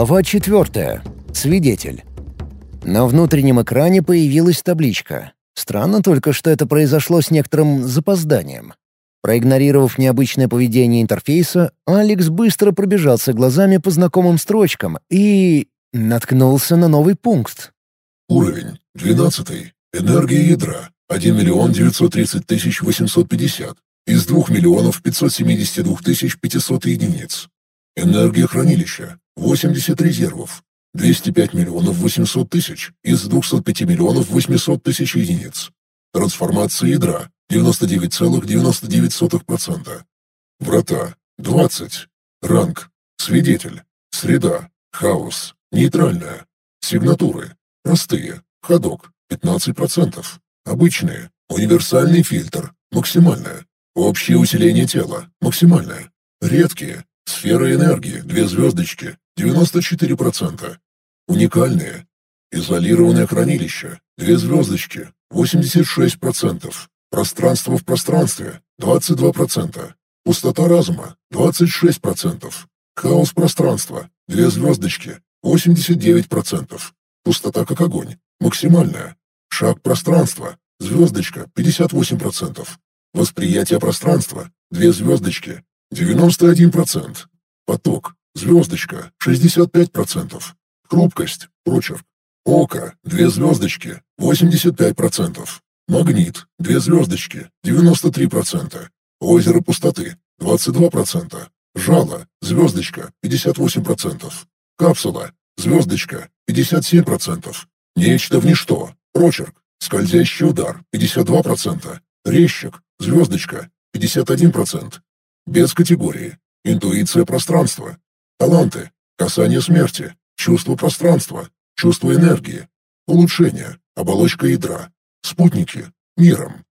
Глава 4. Свидетель. На внутреннем экране появилась табличка. Странно только, что это произошло с некоторым запозданием. Проигнорировав необычное поведение интерфейса, Алекс быстро пробежался глазами по знакомым строчкам и... наткнулся на новый пункт. Уровень 12. Энергия ядра 1 миллион 930 тысяч 850 из 2 миллионов 572 тысяч 500 единиц. Энергия хранилища 80 резервов 205 миллионов 800 тысяч из 205 миллионов 800 тысяч единиц. Трансформация ядра 99,99%. Врата 20. Ранг. Свидетель. Среда. Хаос. Нейтральная. Сигнатуры. Простые. Ходок. 15%. Обычные. Универсальный фильтр. Максимальное. Общее усиление тела. Максимальное. Редкие. Сфера энергии. Две звездочки. 94%. Уникальные. Изолированное хранилище. Две звездочки. 86%. Пространство в пространстве – 22%. Пустота разума – 26%. Хаос пространства – две звездочки – 89%. Пустота как огонь – максимальная. Шаг пространства – звездочка – 58%. Восприятие пространства – две звездочки – 91%. Поток – звездочка – 65%. Хрупкость – прочерк. Око – две звездочки – 85%. Магнит – две звездочки, 93%. Озеро пустоты – 22%. Жало – звездочка, 58%. Капсула – звездочка, 57%. Нечто в ничто, прочерк, скользящий удар, 52%. Резчик, звездочка, 51%. Без категории. Интуиция пространства. Таланты. Касание смерти. Чувство пространства. Чувство энергии. Улучшение. Оболочка ядра. Спутники. Миром.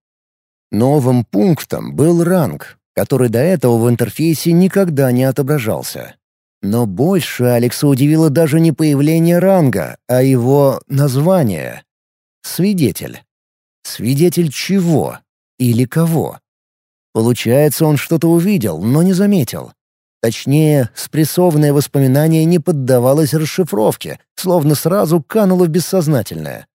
Новым пунктом был ранг, который до этого в интерфейсе никогда не отображался. Но больше Алекса удивило даже не появление ранга, а его название. Свидетель. Свидетель чего? Или кого? Получается, он что-то увидел, но не заметил. Точнее, спрессованное воспоминание не поддавалось расшифровке, словно сразу кануло в бессознательное.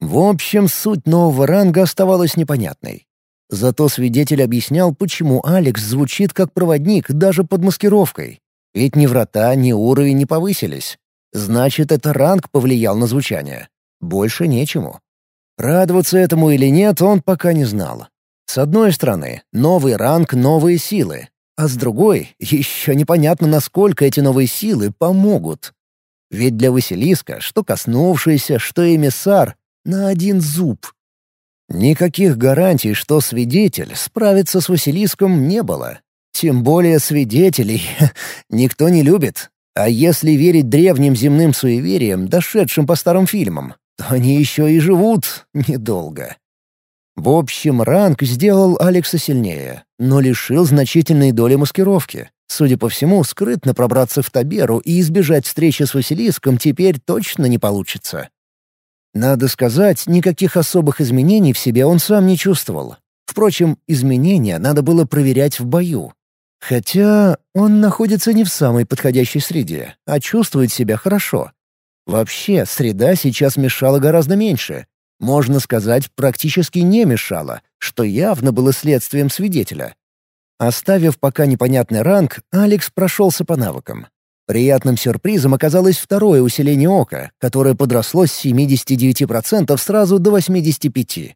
В общем, суть нового ранга оставалась непонятной. Зато свидетель объяснял, почему Алекс звучит как проводник даже под маскировкой. Ведь ни врата, ни уровень не повысились. Значит, это ранг повлиял на звучание. Больше нечему. Радоваться этому или нет, он пока не знал. С одной стороны, новый ранг — новые силы. А с другой, еще непонятно, насколько эти новые силы помогут. Ведь для Василиска, что коснувшийся, что эмиссар, на один зуб. Никаких гарантий, что свидетель справится с Василиском, не было. Тем более свидетелей никто не любит. А если верить древним земным суевериям, дошедшим по старым фильмам, то они еще и живут недолго. В общем, ранг сделал Алекса сильнее, но лишил значительной доли маскировки. Судя по всему, скрытно пробраться в Таберу и избежать встречи с Василиском теперь точно не получится. Надо сказать, никаких особых изменений в себе он сам не чувствовал. Впрочем, изменения надо было проверять в бою. Хотя он находится не в самой подходящей среде, а чувствует себя хорошо. Вообще, среда сейчас мешала гораздо меньше. Можно сказать, практически не мешала, что явно было следствием свидетеля. Оставив пока непонятный ранг, Алекс прошелся по навыкам. Приятным сюрпризом оказалось второе усиление ока, которое подросло с 79% сразу до 85%.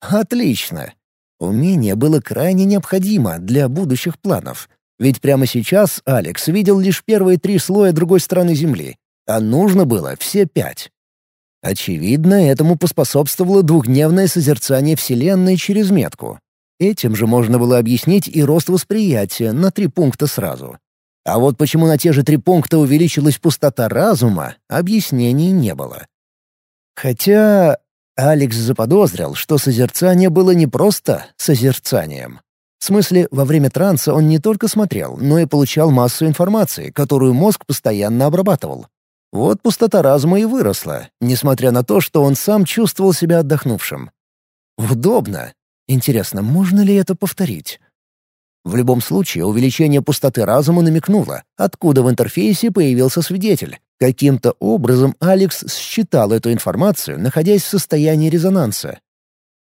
Отлично! Умение было крайне необходимо для будущих планов. Ведь прямо сейчас Алекс видел лишь первые три слоя другой стороны Земли, а нужно было все пять. Очевидно, этому поспособствовало двухдневное созерцание Вселенной через метку. Этим же можно было объяснить и рост восприятия на три пункта сразу. А вот почему на те же три пункта увеличилась пустота разума, объяснений не было. Хотя Алекс заподозрил, что созерцание было не просто созерцанием. В смысле, во время транса он не только смотрел, но и получал массу информации, которую мозг постоянно обрабатывал. Вот пустота разума и выросла, несмотря на то, что он сам чувствовал себя отдохнувшим. Удобно. Интересно, можно ли это повторить? В любом случае, увеличение пустоты разума намекнуло, откуда в интерфейсе появился свидетель. Каким-то образом Алекс считал эту информацию, находясь в состоянии резонанса.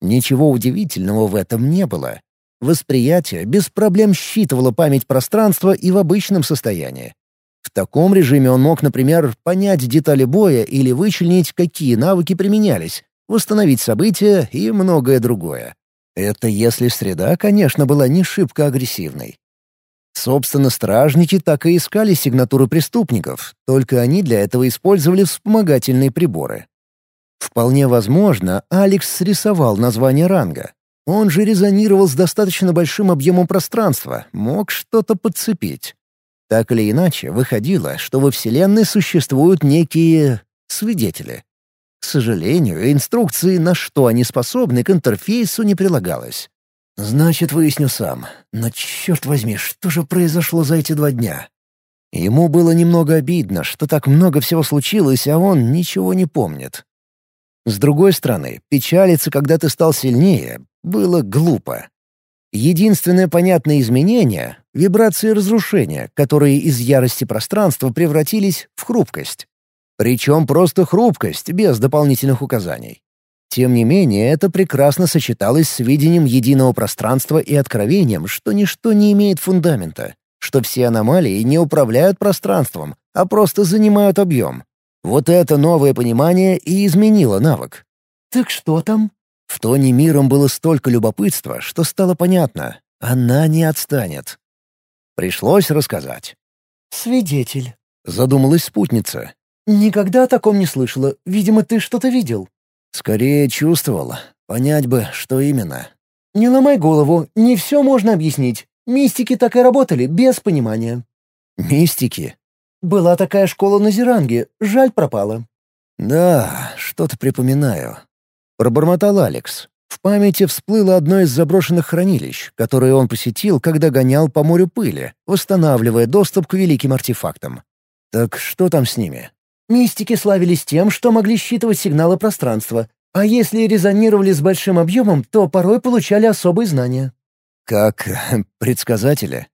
Ничего удивительного в этом не было. Восприятие без проблем считывало память пространства и в обычном состоянии. В таком режиме он мог, например, понять детали боя или вычленить, какие навыки применялись, восстановить события и многое другое. Это если среда, конечно, была не шибко агрессивной. Собственно, стражники так и искали сигнатуры преступников, только они для этого использовали вспомогательные приборы. Вполне возможно, Алекс срисовал название ранга. Он же резонировал с достаточно большим объемом пространства, мог что-то подцепить. Так или иначе, выходило, что во Вселенной существуют некие свидетели. К сожалению, инструкции, на что они способны, к интерфейсу не прилагалось. Значит, выясню сам. Но черт возьми, что же произошло за эти два дня? Ему было немного обидно, что так много всего случилось, а он ничего не помнит. С другой стороны, печалиться, когда ты стал сильнее, было глупо. Единственное понятное изменение — вибрации разрушения, которые из ярости пространства превратились в хрупкость. Причем просто хрупкость, без дополнительных указаний. Тем не менее, это прекрасно сочеталось с видением единого пространства и откровением, что ничто не имеет фундамента, что все аномалии не управляют пространством, а просто занимают объем. Вот это новое понимание и изменило навык. «Так что там?» В тоне миром было столько любопытства, что стало понятно — она не отстанет. Пришлось рассказать. «Свидетель», — задумалась спутница. «Никогда о таком не слышала. Видимо, ты что-то видел». «Скорее чувствовал. Понять бы, что именно». «Не ломай голову. Не все можно объяснить. Мистики так и работали, без понимания». «Мистики?» «Была такая школа на Зеранге. Жаль, пропала». «Да, что-то припоминаю». Пробормотал Алекс. В памяти всплыло одно из заброшенных хранилищ, которое он посетил, когда гонял по морю пыли, восстанавливая доступ к великим артефактам. Так что там с ними? Мистики славились тем, что могли считывать сигналы пространства, а если резонировали с большим объемом, то порой получали особые знания. Как предсказатели?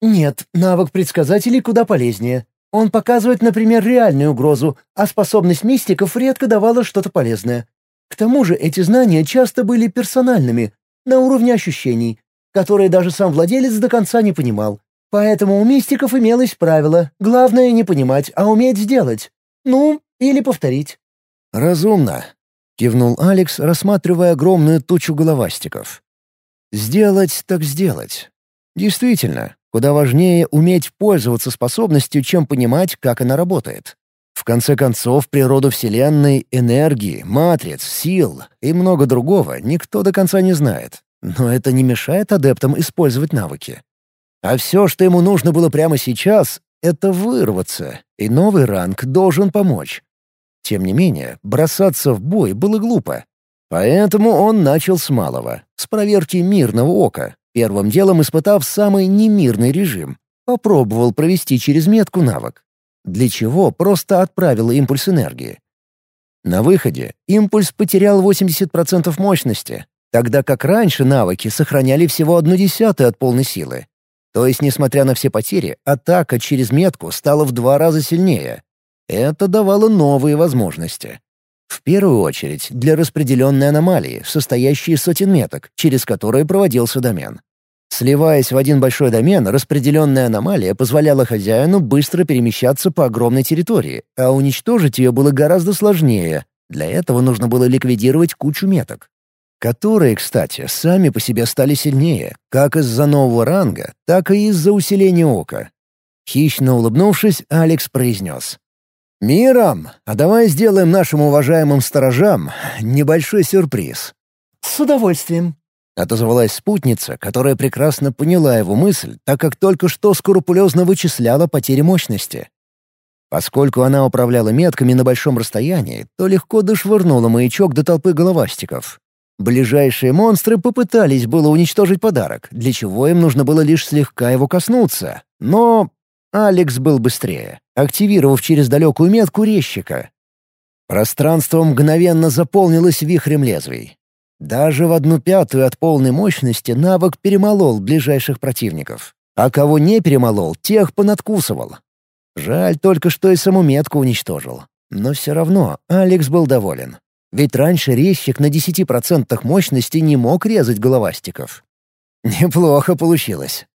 Нет, навык предсказателей куда полезнее. Он показывает, например, реальную угрозу, а способность мистиков редко давала что-то полезное. К тому же эти знания часто были персональными, на уровне ощущений, которые даже сам владелец до конца не понимал. Поэтому у мистиков имелось правило «главное не понимать, а уметь сделать». Ну, или повторить. «Разумно», — кивнул Алекс, рассматривая огромную тучу головастиков. «Сделать так сделать. Действительно, куда важнее уметь пользоваться способностью, чем понимать, как она работает. В конце концов, природу Вселенной, энергии, матриц, сил и много другого никто до конца не знает. Но это не мешает адептам использовать навыки. А все, что ему нужно было прямо сейчас, это вырваться, и новый ранг должен помочь. Тем не менее, бросаться в бой было глупо. Поэтому он начал с малого, с проверки мирного ока, первым делом испытав самый немирный режим. Попробовал провести через метку навык. Для чего просто отправил импульс энергии. На выходе импульс потерял 80% мощности, тогда как раньше навыки сохраняли всего одну десятую от полной силы. То есть, несмотря на все потери, атака через метку стала в два раза сильнее. Это давало новые возможности. В первую очередь для распределенной аномалии, состоящей из сотен меток, через которые проводился домен. Сливаясь в один большой домен, распределенная аномалия позволяла хозяину быстро перемещаться по огромной территории, а уничтожить ее было гораздо сложнее. Для этого нужно было ликвидировать кучу меток которые, кстати, сами по себе стали сильнее, как из-за нового ранга, так и из-за усиления ока. Хищно улыбнувшись, Алекс произнес. «Миром, а давай сделаем нашим уважаемым сторожам небольшой сюрприз». «С удовольствием», — отозвалась спутница, которая прекрасно поняла его мысль, так как только что скрупулезно вычисляла потери мощности. Поскольку она управляла метками на большом расстоянии, то легко дошвырнула маячок до толпы головастиков, Ближайшие монстры попытались было уничтожить подарок, для чего им нужно было лишь слегка его коснуться. Но Алекс был быстрее, активировав через далекую метку резчика. Пространство мгновенно заполнилось вихрем лезвий. Даже в одну пятую от полной мощности навык перемолол ближайших противников. А кого не перемолол, тех понадкусывал. Жаль только, что и саму метку уничтожил. Но все равно Алекс был доволен. Ведь раньше резчик на 10% мощности не мог резать головастиков. Неплохо получилось.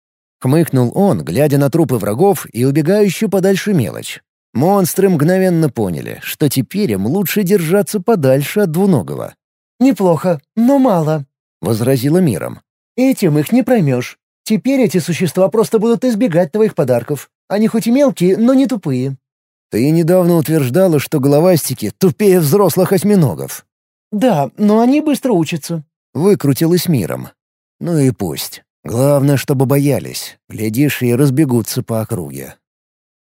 Хмыкнул он, глядя на трупы врагов и убегающую подальше мелочь. Монстры мгновенно поняли, что теперь им лучше держаться подальше от двуногого. «Неплохо, но мало», — возразила миром. «Этим их не проймешь. Теперь эти существа просто будут избегать твоих подарков. Они хоть и мелкие, но не тупые». «Ты недавно утверждала, что головастики тупее взрослых осьминогов». «Да, но они быстро учатся». Выкрутилась миром. «Ну и пусть. Главное, чтобы боялись. Глядишь, и разбегутся по округе».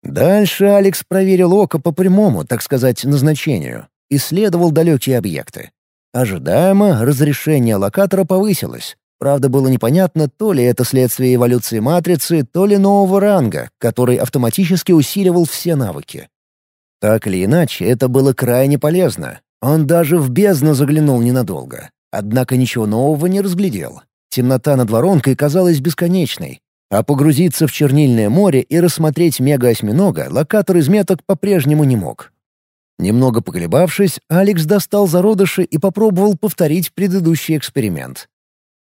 Дальше Алекс проверил око по прямому, так сказать, назначению. Исследовал далекие объекты. Ожидаемо разрешение локатора повысилось. Правда, было непонятно, то ли это следствие эволюции матрицы, то ли нового ранга, который автоматически усиливал все навыки. Так или иначе, это было крайне полезно. Он даже в бездну заглянул ненадолго. Однако ничего нового не разглядел. Темнота над воронкой казалась бесконечной. А погрузиться в чернильное море и рассмотреть мега-осьминога локатор из меток по-прежнему не мог. Немного поколебавшись, Алекс достал зародыши и попробовал повторить предыдущий эксперимент.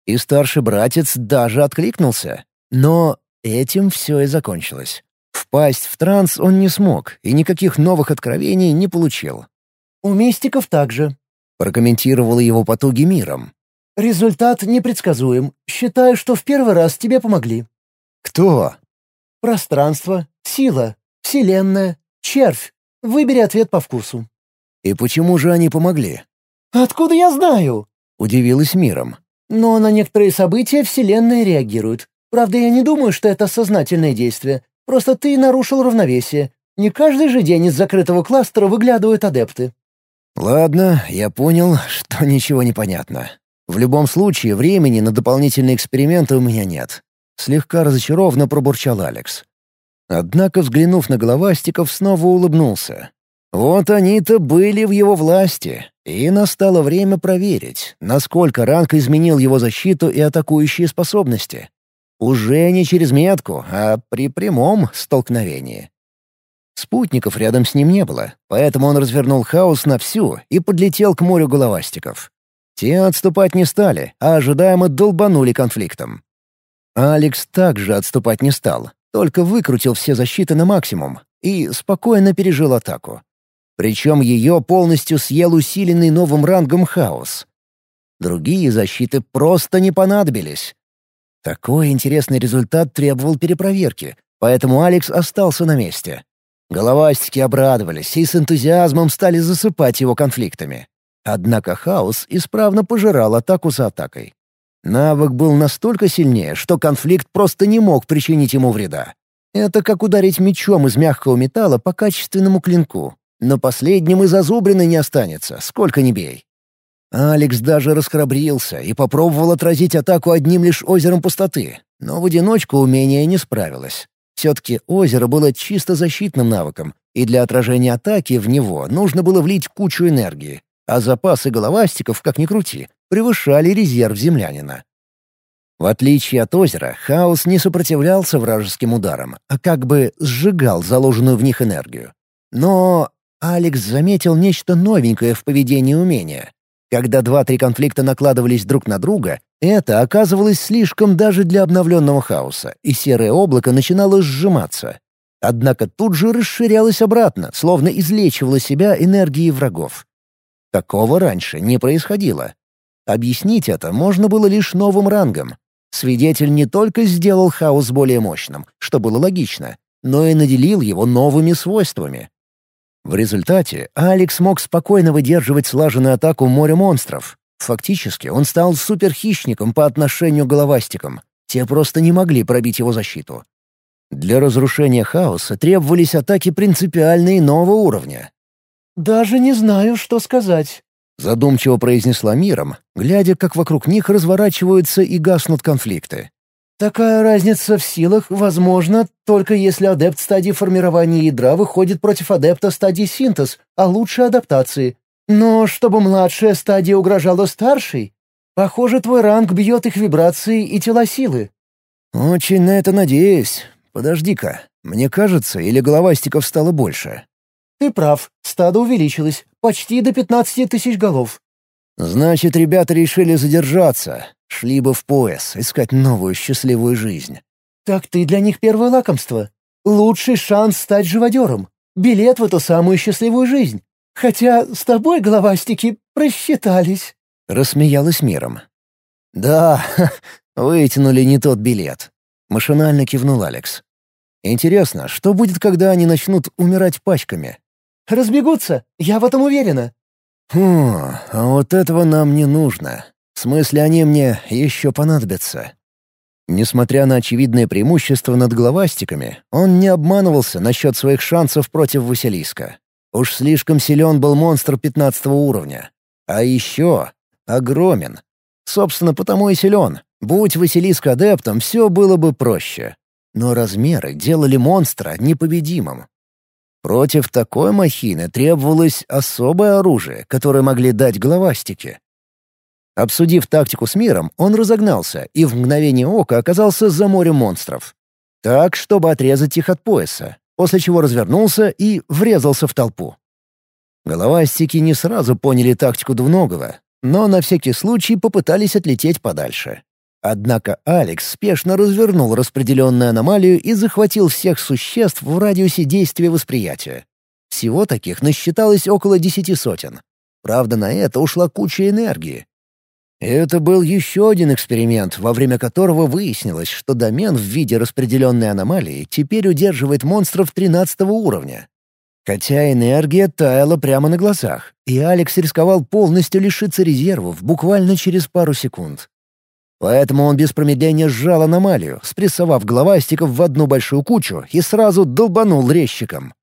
И старший братец даже откликнулся. Но этим все и закончилось. Впасть в транс он не смог и никаких новых откровений не получил. «У мистиков также», — прокомментировала его потуги миром. «Результат непредсказуем. Считаю, что в первый раз тебе помогли». «Кто?» «Пространство, сила, вселенная, червь. Выбери ответ по вкусу». «И почему же они помогли?» «Откуда я знаю?» — удивилась миром. Но на некоторые события Вселенная реагирует. Правда, я не думаю, что это сознательное действие. Просто ты нарушил равновесие. Не каждый же день из закрытого кластера выглядывают адепты». «Ладно, я понял, что ничего не понятно. В любом случае, времени на дополнительные эксперименты у меня нет». Слегка разочарованно пробурчал Алекс. Однако, взглянув на головастиков, снова улыбнулся. Вот они-то были в его власти, и настало время проверить, насколько ранг изменил его защиту и атакующие способности. Уже не через метку, а при прямом столкновении. Спутников рядом с ним не было, поэтому он развернул хаос на всю и подлетел к морю головастиков. Те отступать не стали, а ожидаемо долбанули конфликтом. Алекс также отступать не стал, только выкрутил все защиты на максимум и спокойно пережил атаку. Причем ее полностью съел усиленный новым рангом хаос. Другие защиты просто не понадобились. Такой интересный результат требовал перепроверки, поэтому Алекс остался на месте. Головастики обрадовались и с энтузиазмом стали засыпать его конфликтами. Однако хаос исправно пожирал атаку за атакой. Навык был настолько сильнее, что конфликт просто не мог причинить ему вреда. Это как ударить мечом из мягкого металла по качественному клинку. Но последним и зазубрины не останется, сколько ни бей. Алекс даже расхрабрился и попробовал отразить атаку одним лишь озером пустоты, но в одиночку умение не справилось. Все-таки озеро было чисто защитным навыком, и для отражения атаки в него нужно было влить кучу энергии, а запасы головастиков, как ни крути, превышали резерв землянина. В отличие от озера, хаос не сопротивлялся вражеским ударам, а как бы сжигал заложенную в них энергию. Но Алекс заметил нечто новенькое в поведении умения. Когда два-три конфликта накладывались друг на друга, это оказывалось слишком даже для обновленного хаоса, и серое облако начинало сжиматься. Однако тут же расширялось обратно, словно излечивало себя энергией врагов. Такого раньше не происходило. Объяснить это можно было лишь новым рангом. Свидетель не только сделал хаос более мощным, что было логично, но и наделил его новыми свойствами. В результате Алекс мог спокойно выдерживать слаженную атаку моря монстров. Фактически он стал суперхищником по отношению к головастикам. Те просто не могли пробить его защиту. Для разрушения хаоса требовались атаки принципиально иного уровня. «Даже не знаю, что сказать», — задумчиво произнесла миром, глядя, как вокруг них разворачиваются и гаснут конфликты. Такая разница в силах возможна только если адепт стадии формирования ядра выходит против адепта стадии синтез, а лучше адаптации. Но чтобы младшая стадия угрожала старшей... Похоже, твой ранг бьет их вибрации и тела силы». «Очень на это надеюсь. Подожди-ка, мне кажется, или головастиков стало больше?» «Ты прав, стадо увеличилось, почти до пятнадцати тысяч голов». «Значит, ребята решили задержаться, шли бы в пояс, искать новую счастливую жизнь». «Так ты для них первое лакомство. Лучший шанс стать живодером. Билет в эту самую счастливую жизнь. Хотя с тобой, головастики, просчитались». Рассмеялась миром. «Да, вытянули не тот билет», — машинально кивнул Алекс. «Интересно, что будет, когда они начнут умирать пачками?» «Разбегутся, я в этом уверена». «Хм, а вот этого нам не нужно. В смысле, они мне еще понадобятся». Несмотря на очевидное преимущество над главастиками, он не обманывался насчет своих шансов против Василиска. Уж слишком силен был монстр пятнадцатого уровня. А еще огромен. Собственно, потому и силен. Будь Василиск адептом, все было бы проще. Но размеры делали монстра непобедимым. Против такой махины требовалось особое оружие, которое могли дать головастики. Обсудив тактику с миром, он разогнался и в мгновение ока оказался за морем монстров. Так, чтобы отрезать их от пояса, после чего развернулся и врезался в толпу. Головастики не сразу поняли тактику двуногого, но на всякий случай попытались отлететь подальше. Однако Алекс спешно развернул распределенную аномалию и захватил всех существ в радиусе действия восприятия. Всего таких насчиталось около десяти сотен. Правда, на это ушла куча энергии, это был еще один эксперимент, во время которого выяснилось, что домен в виде распределенной аномалии теперь удерживает монстров 13 уровня. Хотя энергия таяла прямо на глазах, и Алекс рисковал полностью лишиться резервов буквально через пару секунд. Поэтому он без промедления сжал аномалию, спрессовав головастиков в одну большую кучу и сразу долбанул резчиком.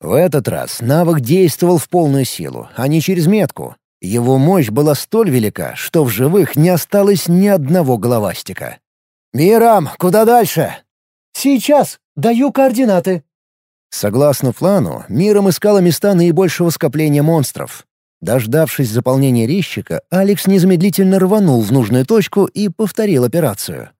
В этот раз навык действовал в полную силу, а не через метку, его мощь была столь велика, что в живых не осталось ни одного головастика. «Мирам, куда дальше?» «Сейчас. Даю координаты». Согласно плану, Миром искала места наибольшего скопления монстров. Дождавшись заполнения резчика, Алекс незамедлительно рванул в нужную точку и повторил операцию.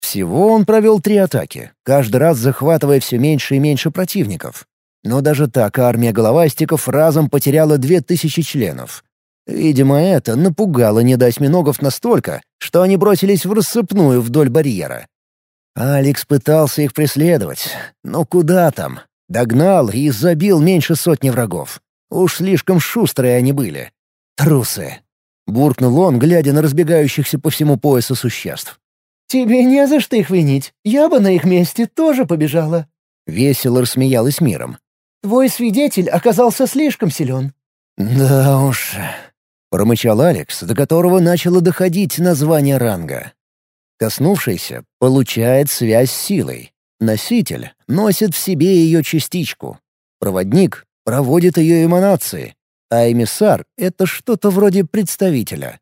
Всего он провел три атаки, каждый раз захватывая все меньше и меньше противников. Но даже так армия головастиков разом потеряла две тысячи членов. Видимо, это напугало недоосьминогов настолько, что они бросились в рассыпную вдоль барьера. Алекс пытался их преследовать, но куда там? Догнал и забил меньше сотни врагов. Уж слишком шустрые они были. Трусы. Буркнул он, глядя на разбегающихся по всему поясу существ. «Тебе не за что их винить. Я бы на их месте тоже побежала». Весело рассмеялась миром. «Твой свидетель оказался слишком силен». «Да уж, — промычал Алекс, до которого начало доходить название ранга. Коснувшийся получает связь с силой. Носитель носит в себе ее частичку. Проводник проводит ее эманации, а эмиссар — это что-то вроде представителя.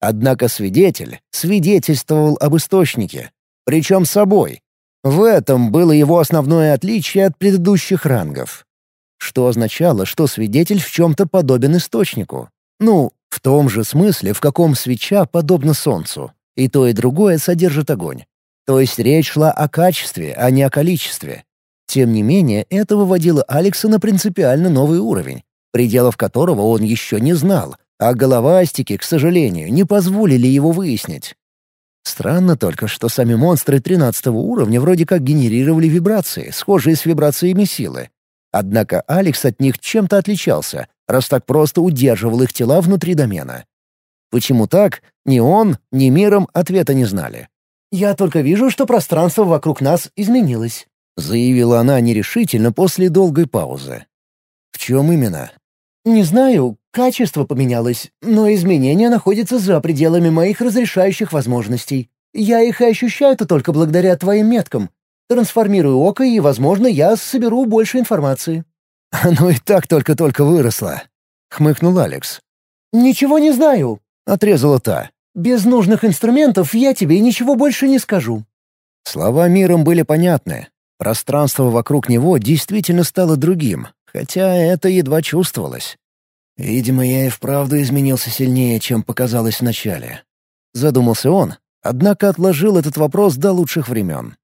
Однако свидетель свидетельствовал об источнике, причем собой. В этом было его основное отличие от предыдущих рангов. Что означало, что свидетель в чем-то подобен источнику. Ну, в том же смысле, в каком свеча подобна Солнцу. И то, и другое содержит огонь. То есть речь шла о качестве, а не о количестве. Тем не менее, это выводило Алекса на принципиально новый уровень, пределов которого он еще не знал, а головастики, к сожалению, не позволили его выяснить. Странно только, что сами монстры 13 уровня вроде как генерировали вибрации, схожие с вибрациями силы. Однако Алекс от них чем-то отличался, раз так просто удерживал их тела внутри домена. Почему так, ни он, ни миром ответа не знали. «Я только вижу, что пространство вокруг нас изменилось», — заявила она нерешительно после долгой паузы. «В чем именно?» «Не знаю, качество поменялось, но изменения находятся за пределами моих разрешающих возможностей. Я их и ощущаю-то только благодаря твоим меткам. Трансформирую око, и, возможно, я соберу больше информации». «Оно и так только-только выросло», — хмыкнул Алекс. «Ничего не знаю», — отрезала та. «Без нужных инструментов я тебе ничего больше не скажу». Слова миром были понятны. Пространство вокруг него действительно стало другим, хотя это едва чувствовалось. Видимо, я и вправду изменился сильнее, чем показалось вначале. — задумался он, однако отложил этот вопрос до лучших времен.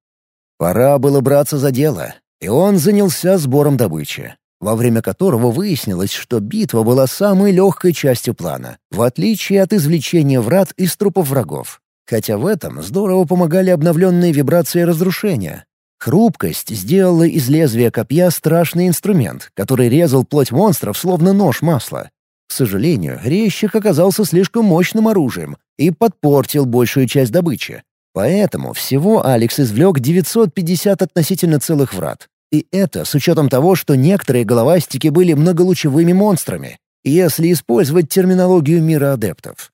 Пора было браться за дело, и он занялся сбором добычи, во время которого выяснилось, что битва была самой легкой частью плана, в отличие от извлечения врат из трупов врагов. Хотя в этом здорово помогали обновленные вибрации разрушения. Хрупкость сделала из лезвия копья страшный инструмент, который резал плоть монстров словно нож масла. К сожалению, резчик оказался слишком мощным оружием и подпортил большую часть добычи. Поэтому всего Алекс извлек 950 относительно целых врат. И это с учетом того, что некоторые головастики были многолучевыми монстрами, если использовать терминологию мира адептов.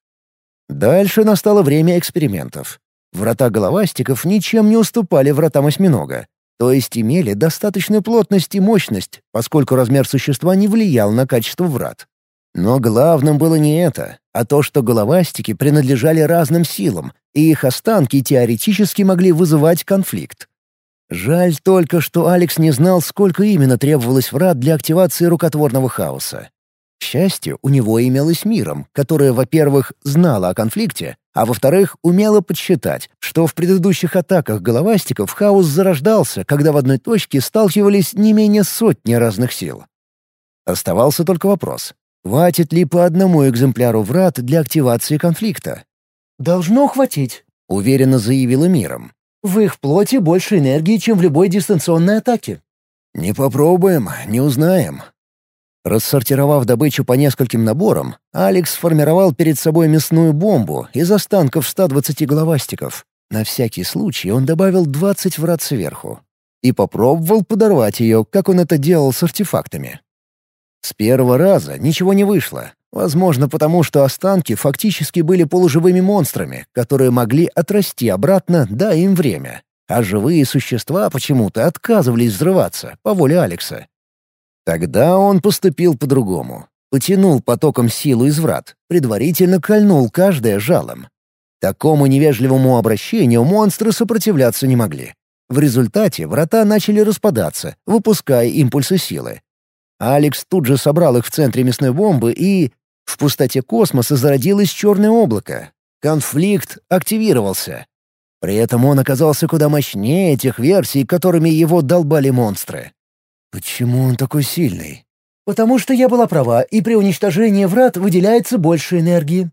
Дальше настало время экспериментов. Врата головастиков ничем не уступали вратам осьминога, то есть имели достаточную плотность и мощность, поскольку размер существа не влиял на качество врат. Но главным было не это, а то, что головастики принадлежали разным силам, и их останки теоретически могли вызывать конфликт. Жаль только, что Алекс не знал, сколько именно требовалось врат для активации рукотворного хаоса. К счастью, у него имелось миром, которое, во-первых, знало о конфликте, а во-вторых, умело подсчитать, что в предыдущих атаках головастиков хаос зарождался, когда в одной точке сталкивались не менее сотни разных сил. Оставался только вопрос, хватит ли по одному экземпляру врат для активации конфликта? «Должно хватить», — уверенно заявила миром. «В их плоти больше энергии, чем в любой дистанционной атаке». «Не попробуем, не узнаем», Рассортировав добычу по нескольким наборам, Алекс сформировал перед собой мясную бомбу из останков 120 головастиков. На всякий случай он добавил 20 врат сверху. И попробовал подорвать ее, как он это делал с артефактами. С первого раза ничего не вышло. Возможно, потому что останки фактически были полуживыми монстрами, которые могли отрасти обратно, да им время. А живые существа почему-то отказывались взрываться, по воле Алекса. Тогда он поступил по-другому. Потянул потоком силу из врат, предварительно кольнул каждое жалом. Такому невежливому обращению монстры сопротивляться не могли. В результате врата начали распадаться, выпуская импульсы силы. Алекс тут же собрал их в центре мясной бомбы и... В пустоте космоса зародилось черное облако. Конфликт активировался. При этом он оказался куда мощнее тех версий, которыми его долбали монстры. Почему он такой сильный? Потому что я была права, и при уничтожении врат выделяется больше энергии.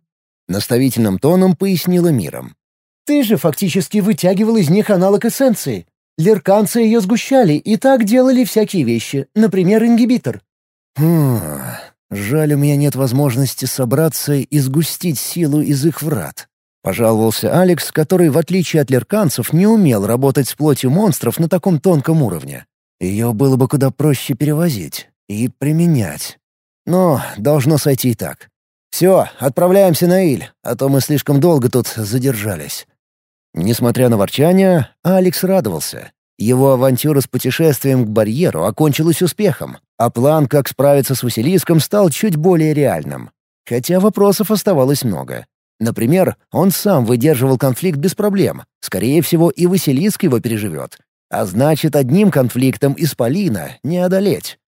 Наставительным тоном пояснила миром. Ты же фактически вытягивал из них аналог эссенции. Лерканцы ее сгущали и так делали всякие вещи, например, ингибитор. Хм, жаль, у меня нет возможности собраться и сгустить силу из их врат. Пожаловался Алекс, который, в отличие от лерканцев, не умел работать с плотью монстров на таком тонком уровне. Ее было бы куда проще перевозить и применять. Но должно сойти и так. Все, отправляемся на Иль, а то мы слишком долго тут задержались. Несмотря на ворчание, Алекс радовался. Его авантюра с путешествием к барьеру окончилась успехом, а план, как справиться с Василиском, стал чуть более реальным. Хотя вопросов оставалось много. Например, он сам выдерживал конфликт без проблем. Скорее всего, и Василиск его переживет. А значит, одним конфликтом Исполина не одолеть.